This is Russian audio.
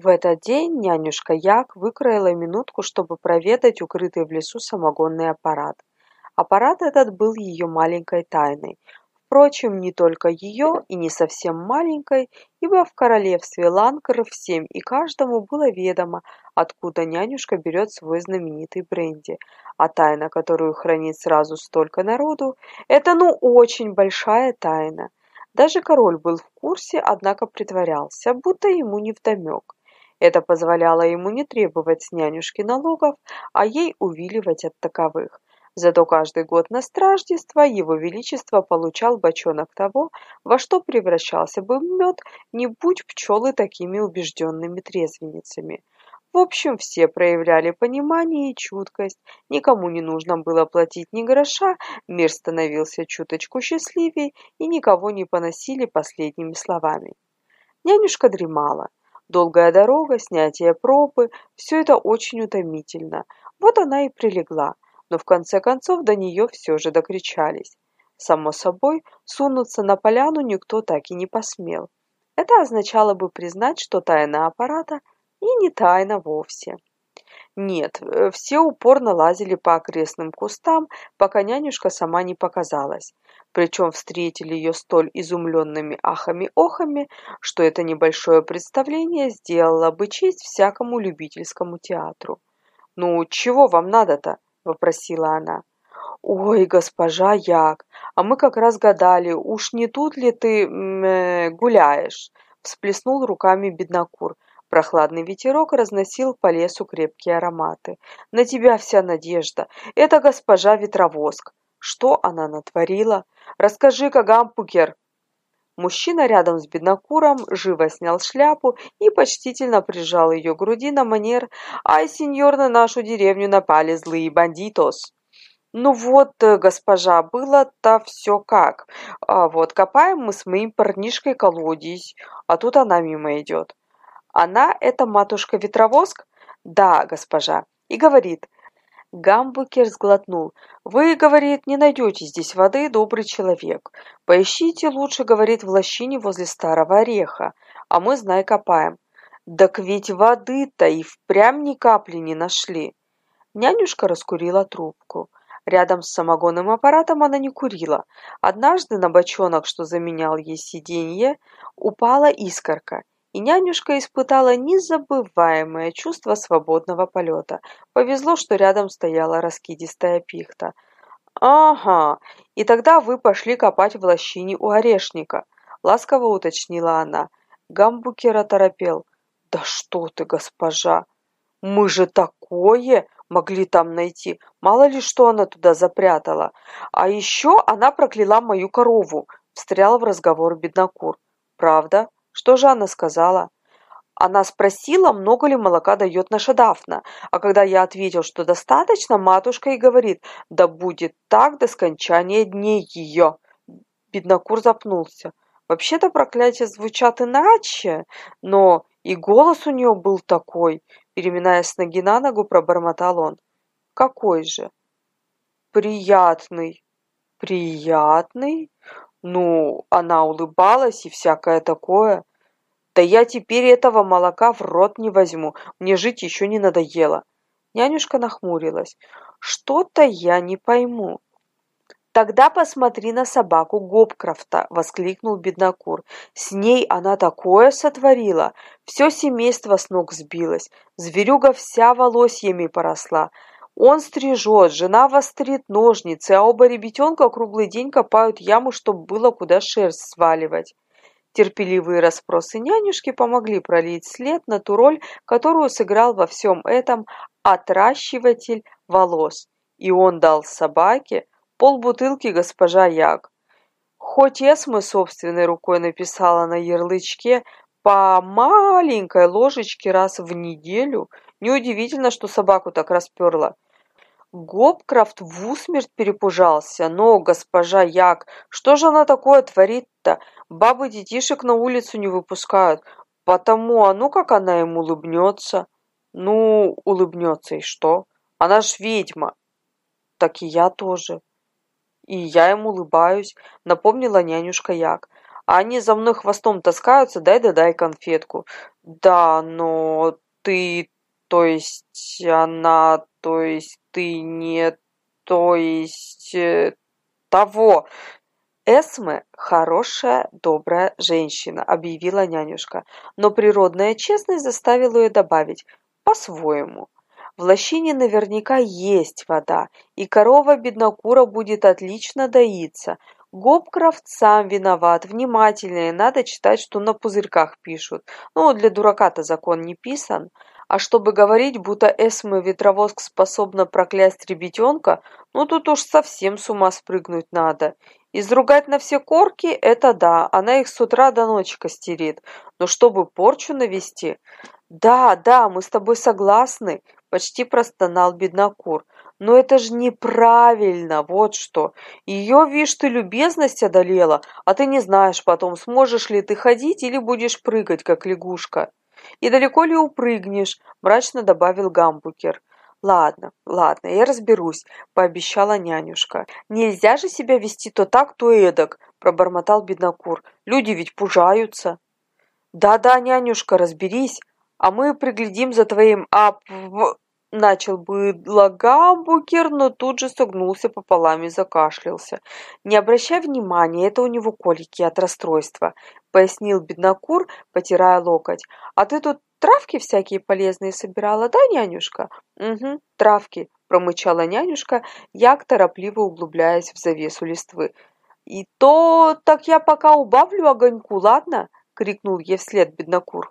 В этот день нянюшка Як выкроила минутку, чтобы проведать укрытый в лесу самогонный аппарат. Аппарат этот был ее маленькой тайной. Впрочем, не только ее и не совсем маленькой, ибо в королевстве Ланкер всем и каждому было ведомо, откуда нянюшка берет свой знаменитый бренди. А тайна, которую хранит сразу столько народу, это ну очень большая тайна. Даже король был в курсе, однако притворялся, будто ему невдомек. Это позволяло ему не требовать с нянюшки налогов, а ей увиливать от таковых. Зато каждый год на страждество его величество получал бочонок того, во что превращался бы мед, не будь пчелы такими убежденными трезвенницами. В общем, все проявляли понимание и чуткость, никому не нужно было платить ни гроша, мир становился чуточку счастливее, и никого не поносили последними словами. Нянюшка дремала. Долгая дорога, снятие пробы – все это очень утомительно. Вот она и прилегла, но в конце концов до нее все же докричались. Само собой, сунуться на поляну никто так и не посмел. Это означало бы признать, что тайна аппарата и не тайна вовсе. Нет, э, все упорно лазили по окрестным кустам, пока нянюшка сама не показалась причем встретили ее столь изумленными ахами-охами, что это небольшое представление сделало бы честь всякому любительскому театру. «Ну, чего вам надо-то?» – вопросила она. «Ой, госпожа Як, а мы как раз гадали, уж не тут ли ты э, гуляешь?» – всплеснул руками беднокур. Прохладный ветерок разносил по лесу крепкие ароматы. «На тебя вся надежда. Это госпожа Ветровоск. Что она натворила? Расскажи-ка, Гампукер!» Мужчина рядом с беднокуром живо снял шляпу и почтительно прижал ее к груди на манер «Ай, сеньор, на нашу деревню напали злые бандитос!» «Ну вот, э, госпожа, было-то все как. А вот копаем мы с моим парнишкой колодец, а тут она мимо идет». «Она – это матушка-ветровоск?» «Да, госпожа». И говорит Гамбукер сглотнул. «Вы, — говорит, — не найдете здесь воды, добрый человек. Поищите лучше, — говорит, — в лощине возле старого ореха, а мы, знай, копаем. Так ведь воды-то и впрямь ни капли не нашли». Нянюшка раскурила трубку. Рядом с самогонным аппаратом она не курила. Однажды на бочонок, что заменял ей сиденье, упала искорка, и нянюшка испытала незабываемое чувство свободного полета. Повезло, что рядом стояла раскидистая пихта. «Ага, и тогда вы пошли копать в лощине у орешника», — ласково уточнила она. Гамбукер оторопел. «Да что ты, госпожа! Мы же такое могли там найти! Мало ли что она туда запрятала! А еще она прокляла мою корову!» — встрял в разговор беднокур. «Правда?» Что же она сказала? Она спросила, много ли молока дает наша Дафна, а когда я ответил, что достаточно, матушка и говорит, да будет так до скончания дней ее. Беднокур запнулся. Вообще-то проклятия звучат иначе, но и голос у нее был такой, переминаясь с ноги на ногу, пробормотал он. Какой же? Приятный. Приятный? Ну, она улыбалась и всякое такое. Да я теперь этого молока в рот не возьму, мне жить еще не надоело. Нянюшка нахмурилась. Что-то я не пойму. Тогда посмотри на собаку Гопкрафта, воскликнул беднокур. С ней она такое сотворила, все семейство с ног сбилось, зверюга вся волосьями поросла. Он стрижет, жена вострит ножницы, а оба ребятенка круглый день копают яму, чтобы было куда шерсть сваливать. Терпеливые расспросы нянюшки помогли пролить след на ту роль, которую сыграл во всем этом отращиватель волос. И он дал собаке полбутылки госпожа Як. Хоть Эсма собственной рукой написала на ярлычке по маленькой ложечке раз в неделю, неудивительно, что собаку так расперла. Гопкрафт в усмерть перепужался. Но, госпожа Як, что же она такое творит-то? Бабы детишек на улицу не выпускают. Потому, а ну как она им улыбнется? Ну, улыбнется и что? Она ж ведьма. Так и я тоже. И я им улыбаюсь, напомнила нянюшка Як. а они за мной хвостом таскаются, дай да дай конфетку. Да, но ты, то есть она, то есть ты не, то есть э, того. Эсме – хорошая, добрая женщина, объявила нянюшка, но природная честность заставила ее добавить «по-своему». В лощине наверняка есть вода, и корова беднокура будет отлично доиться. Гопкрафт сам виноват, внимательнее, надо читать, что на пузырьках пишут. Ну, для дурака-то закон не писан. А чтобы говорить, будто Эсме Ветровоск способна проклясть ребятенка, ну тут уж совсем с ума спрыгнуть надо. Изругать на все корки – это да, она их с утра до ночи костерит. Но чтобы порчу навести… Да, да, мы с тобой согласны, почти простонал беднокур. Но это же неправильно, вот что. Ее, видишь, ты любезность одолела, а ты не знаешь потом, сможешь ли ты ходить или будешь прыгать, как лягушка. И далеко ли упрыгнешь, мрачно добавил Гамбукер. «Ладно, ладно, я разберусь», – пообещала нянюшка. «Нельзя же себя вести то так, то эдак», – пробормотал беднокур. «Люди ведь пужаются». «Да-да, нянюшка, разберись, а мы приглядим за твоим ап...» Начал было Гамбукер, но тут же согнулся пополам и закашлялся. «Не обращай внимания, это у него колики от расстройства», — пояснил беднокур, потирая локоть. «А ты тут Травки всякие полезные собирала, да, нянюшка? Угу, травки, промычала нянюшка, як торопливо углубляясь в завесу листвы. И то так я пока убавлю огоньку, ладно? крикнул ей вслед беднокур.